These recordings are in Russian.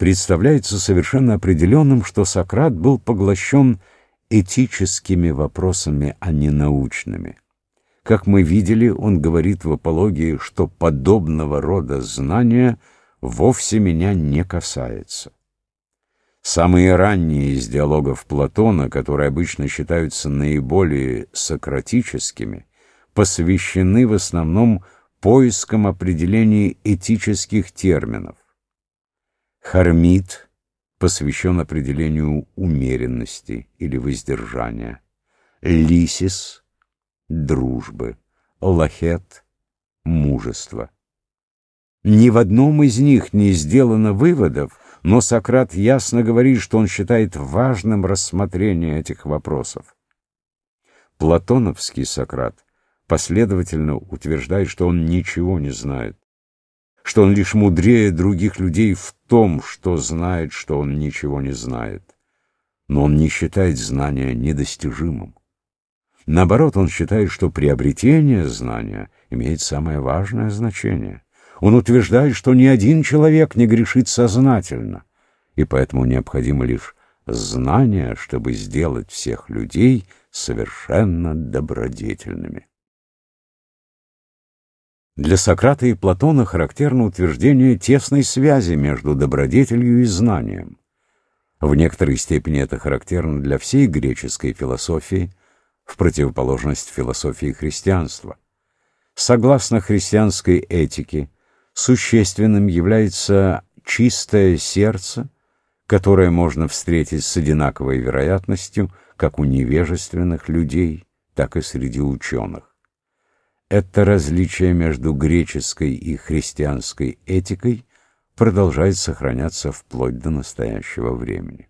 представляется совершенно определенным, что Сократ был поглощен этическими вопросами, а не научными. Как мы видели, он говорит в апологии, что подобного рода знания вовсе меня не касается. Самые ранние из диалогов Платона, которые обычно считаются наиболее сократическими, посвящены в основном поискам определений этических терминов. Хармит посвящен определению умеренности или воздержания. Лисис — дружбы. Лахет — мужества. Ни в одном из них не сделано выводов, но Сократ ясно говорит, что он считает важным рассмотрение этих вопросов. Платоновский Сократ последовательно утверждает, что он ничего не знает, что он лишь мудрее других людей в том, что знает, что он ничего не знает. Но он не считает знания недостижимым. Наоборот, он считает, что приобретение знания имеет самое важное значение. Он утверждает, что ни один человек не грешит сознательно, и поэтому необходимо лишь знание, чтобы сделать всех людей совершенно добродетельными. Для Сократа и Платона характерно утверждение тесной связи между добродетелью и знанием. В некоторой степени это характерно для всей греческой философии, в противоположность философии христианства. Согласно христианской этике, существенным является чистое сердце, которое можно встретить с одинаковой вероятностью как у невежественных людей, так и среди ученых. Это различие между греческой и христианской этикой продолжает сохраняться вплоть до настоящего времени.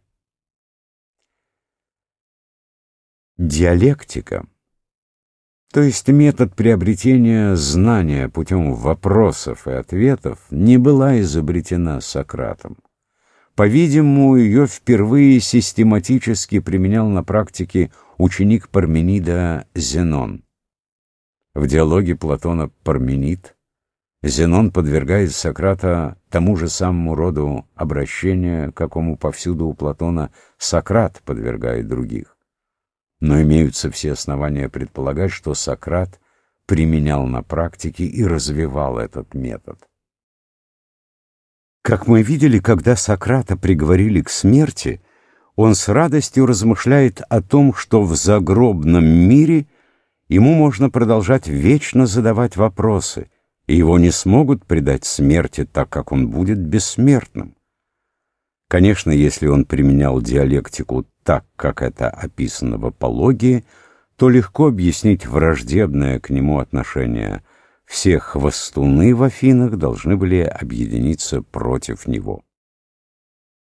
Диалектика то есть метод приобретения знания путем вопросов и ответов, не была изобретена Сократом. По-видимому, ее впервые систематически применял на практике ученик Парменида Зенон. В диалоге Платона «Парменид» Зенон подвергает Сократа тому же самому роду обращения, какому повсюду у Платона Сократ подвергает других но имеются все основания предполагать, что Сократ применял на практике и развивал этот метод. Как мы видели, когда Сократа приговорили к смерти, он с радостью размышляет о том, что в загробном мире ему можно продолжать вечно задавать вопросы, и его не смогут предать смерти, так как он будет бессмертным. Конечно, если он применял диалектику так, как это описано в апологии, то легко объяснить враждебное к нему отношение. Все хвостуны в Афинах должны были объединиться против него.